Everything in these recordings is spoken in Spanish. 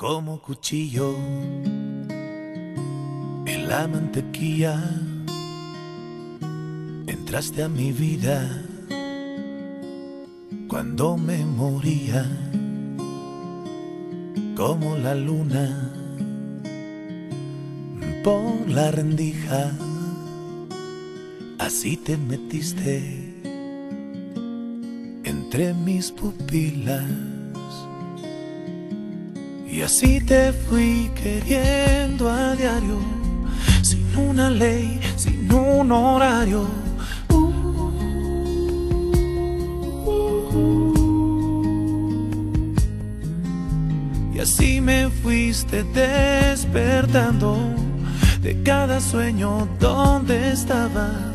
como cuchillo en la mantequilla. Entraste a mi vida cuando me moría, como la luna por la rendija. Así te metiste entre mis pupilas. Y así te fui queriendo a diario, sin una ley, sin un horario. Y así me fuiste despertando de cada sueño donde estabas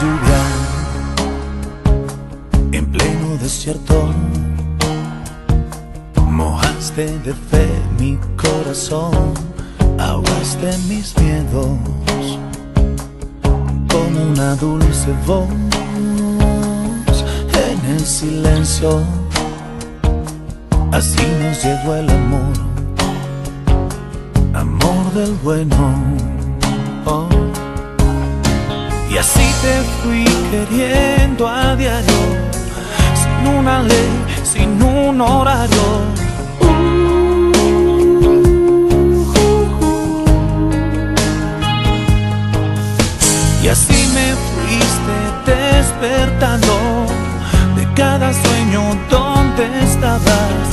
lluvia en pleno desierto. Mojaste de fe mi corazón, ahogaste mis miedos como una dulce voz en el silencio. Así nos llegó el amor, amor del bueno. Y así te fui queriendo a diario, sin una ley, sin un horario. Y así me fuiste despertando de cada sueño donde estabas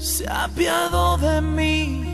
Se ha apiado de mí.